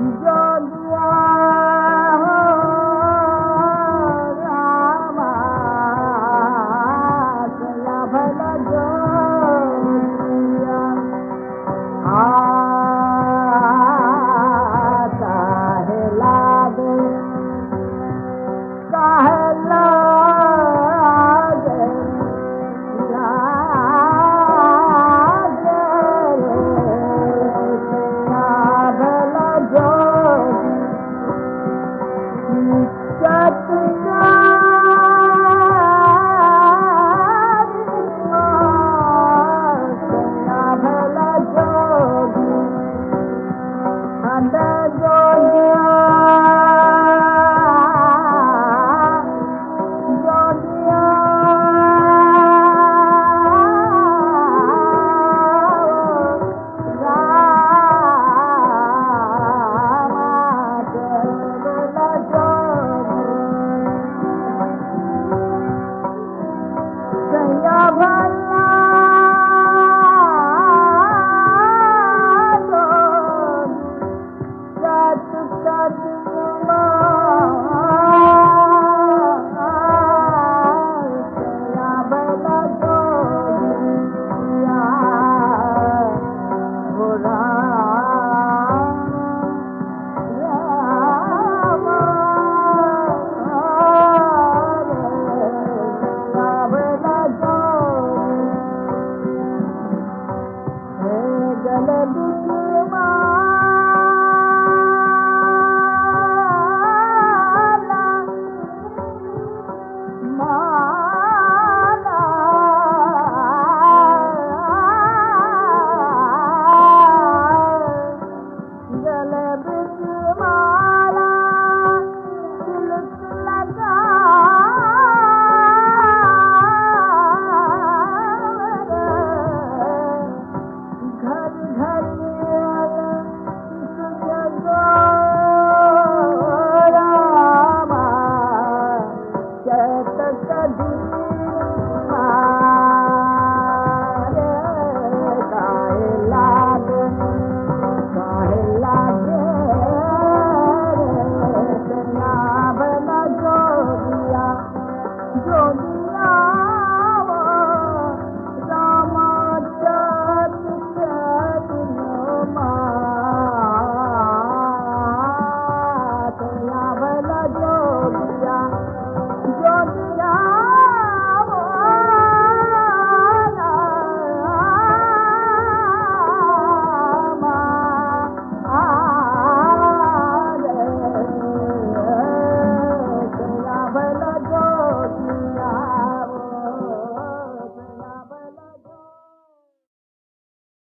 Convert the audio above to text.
John. God,